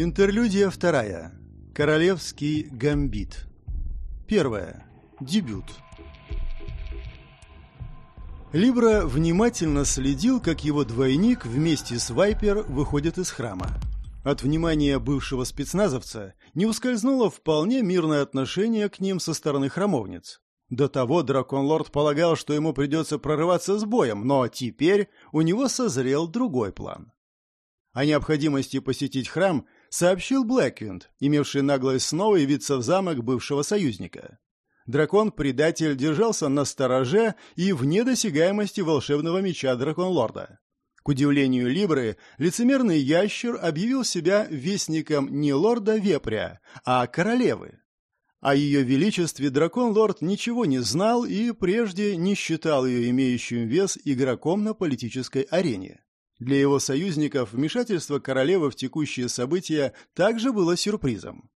Интерлюдия вторая. Королевский гамбит. Первое. Дебют. Либра внимательно следил, как его двойник вместе с Вайпер выходит из храма. От внимания бывшего спецназовца не ускользнуло вполне мирное отношение к ним со стороны храмовниц. До того Дракон-лорд полагал, что ему придется прорываться с боем, но теперь у него созрел другой план. О необходимости посетить храм сообщил Блэквинд, имевший наглость снова явиться в замок бывшего союзника. Дракон-предатель держался на стороже и вне досягаемости волшебного меча Дракон-лорда. К удивлению Либры, лицемерный ящер объявил себя вестником не лорда Вепря, а королевы. О ее величестве дракон-лорд ничего не знал и прежде не считал ее имеющим вес игроком на политической арене. Для его союзников вмешательство королевы в текущие события также было сюрпризом.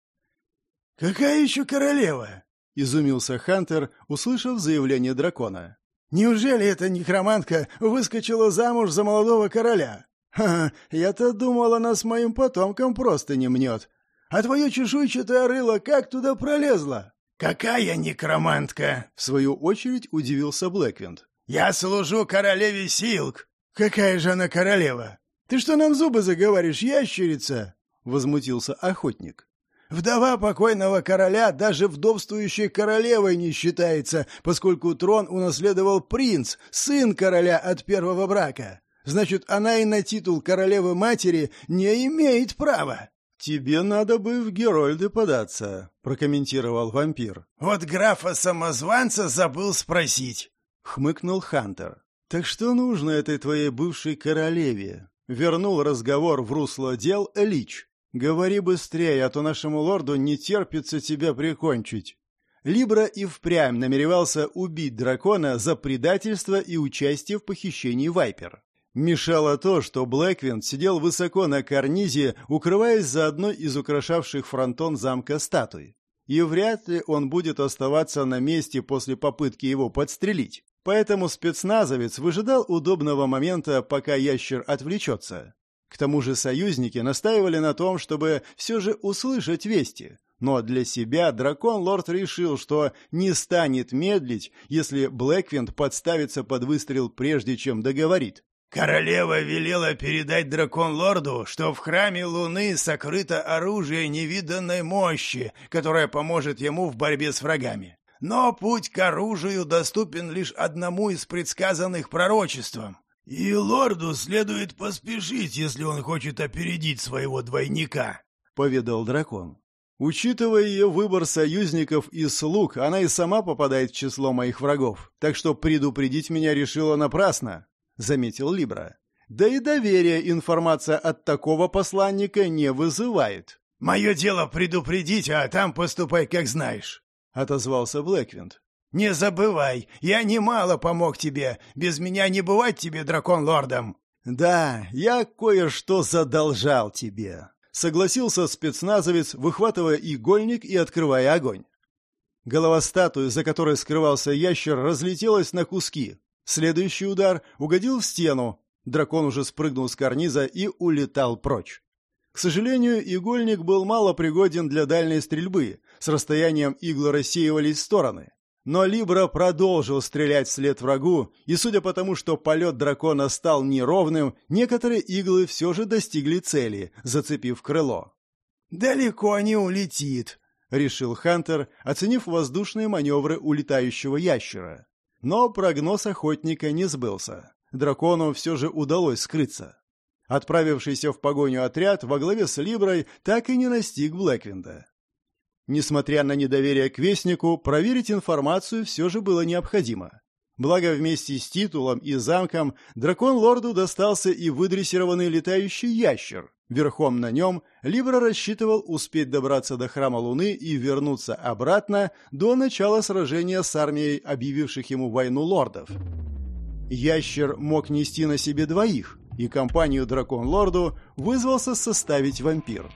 «Какая еще королева?» — изумился Хантер, услышав заявление дракона. «Неужели эта некромантка выскочила замуж за молодого короля? Ха, я-то думал, она с моим потомком просто не мнет. А твое чешуйчатое рыло как туда пролезло?» «Какая некромантка?» — в свою очередь удивился Блэквинд. «Я служу королеве Силк». «Какая же она королева? Ты что нам зубы заговоришь, ящерица?» — возмутился охотник. Вдова покойного короля даже вдовствующей королевой не считается, поскольку трон унаследовал принц, сын короля от первого брака. Значит, она и на титул королевы-матери не имеет права. «Тебе надо бы в Герольды податься», — прокомментировал вампир. «Вот графа-самозванца забыл спросить», — хмыкнул Хантер. «Так что нужно этой твоей бывшей королеве?» Вернул разговор в русло дел Лич. «Говори быстрее, а то нашему лорду не терпится тебя прикончить». Либра и впрямь намеревался убить дракона за предательство и участие в похищении Вайпер. Мешало то, что Блэквинд сидел высоко на карнизе, укрываясь за одной из украшавших фронтон замка статуй. И вряд ли он будет оставаться на месте после попытки его подстрелить. Поэтому спецназовец выжидал удобного момента, пока ящер отвлечется. К тому же союзники настаивали на том, чтобы все же услышать вести. Но для себя дракон-лорд решил, что не станет медлить, если Блэквинд подставится под выстрел прежде, чем договорит. «Королева велела передать дракон-лорду, что в храме Луны сокрыто оружие невиданной мощи, которое поможет ему в борьбе с врагами. Но путь к оружию доступен лишь одному из предсказанных пророчеством. «И лорду следует поспешить, если он хочет опередить своего двойника», — поведал дракон. «Учитывая ее выбор союзников и слуг, она и сама попадает в число моих врагов, так что предупредить меня решила напрасно», — заметил Либра. «Да и доверие информация от такого посланника не вызывает». «Мое дело предупредить, а там поступай, как знаешь», — отозвался Блэквинд. «Не забывай, я немало помог тебе. Без меня не бывать тебе дракон-лордом». «Да, я кое-что задолжал тебе», — согласился спецназовец, выхватывая игольник и открывая огонь. Голова статуи, за которой скрывался ящер, разлетелась на куски. Следующий удар угодил в стену. Дракон уже спрыгнул с карниза и улетал прочь. К сожалению, игольник был мало пригоден для дальней стрельбы. С расстоянием иглы рассеивались в стороны. Но Либра продолжил стрелять вслед врагу, и судя по тому, что полет дракона стал неровным, некоторые иглы все же достигли цели, зацепив крыло. «Далеко не улетит», — решил Хантер, оценив воздушные маневры улетающего ящера. Но прогноз охотника не сбылся. Дракону все же удалось скрыться. Отправившийся в погоню отряд во главе с Либрой так и не настиг Блэквинда. Несмотря на недоверие к Вестнику, проверить информацию все же было необходимо. Благо вместе с титулом и замком дракон-лорду достался и выдрессированный летающий ящер. Верхом на нем Либра рассчитывал успеть добраться до Храма Луны и вернуться обратно до начала сражения с армией объявивших ему войну лордов. Ящер мог нести на себе двоих, и компанию дракон-лорду вызвался составить вампир.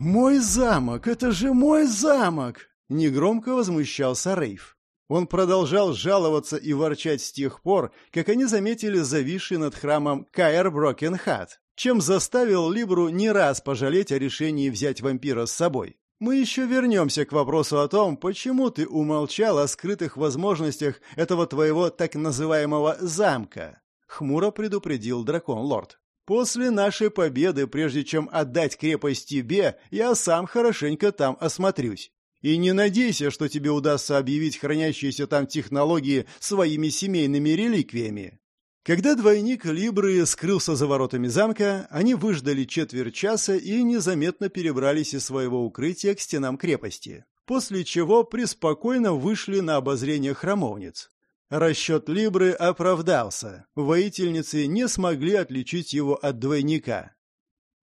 «Мой замок! Это же мой замок!» — негромко возмущался Рейв. Он продолжал жаловаться и ворчать с тех пор, как они заметили зависший над храмом Каэр Брокенхат. чем заставил Либру не раз пожалеть о решении взять вампира с собой. Мы еще вернемся к вопросу о том, почему ты умолчал о скрытых возможностях этого твоего так называемого «замка», — хмуро предупредил дракон-лорд. «После нашей победы, прежде чем отдать крепость тебе, я сам хорошенько там осмотрюсь. И не надейся, что тебе удастся объявить хранящиеся там технологии своими семейными реликвиями. Когда двойник Либры скрылся за воротами замка, они выждали четверть часа и незаметно перебрались из своего укрытия к стенам крепости, после чего преспокойно вышли на обозрение храмовниц. Расчет Либры оправдался. Воительницы не смогли отличить его от двойника.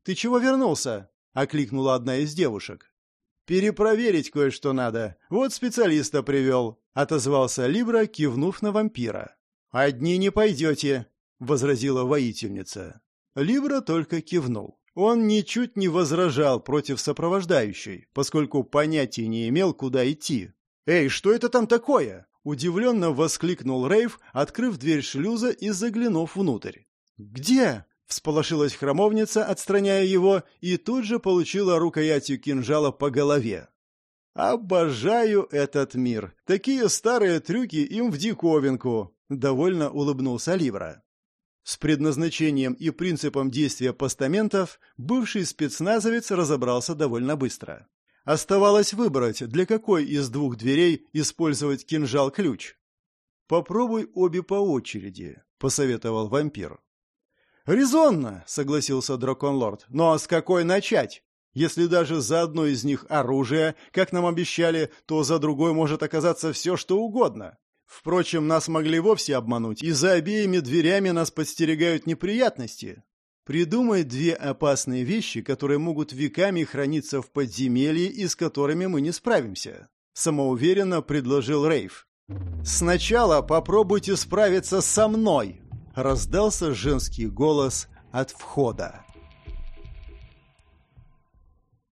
«Ты чего вернулся?» — окликнула одна из девушек. «Перепроверить кое-что надо. Вот специалиста привел», — отозвался Либра, кивнув на вампира. «Одни не пойдете», — возразила воительница. Ливра только кивнул. Он ничуть не возражал против сопровождающей, поскольку понятия не имел, куда идти. «Эй, что это там такое?» — удивленно воскликнул Рейв, открыв дверь шлюза и заглянув внутрь. «Где?» — всполошилась храмовница, отстраняя его, и тут же получила рукоятью кинжала по голове. «Обожаю этот мир. Такие старые трюки им в диковинку. Довольно улыбнулся Ливра. С предназначением и принципом действия постаментов бывший спецназовец разобрался довольно быстро. Оставалось выбрать, для какой из двух дверей использовать кинжал-ключ. «Попробуй обе по очереди», — посоветовал вампир. «Резонно», — согласился дракон-лорд. «Но с какой начать? Если даже за одно из них оружие, как нам обещали, то за другой может оказаться все, что угодно. Впрочем, нас могли вовсе обмануть, и за обеими дверями нас подстерегают неприятности. Придумай две опасные вещи, которые могут веками храниться в подземелье и с которыми мы не справимся. Самоуверенно предложил Рейв. «Сначала попробуйте справиться со мной!» Раздался женский голос от входа.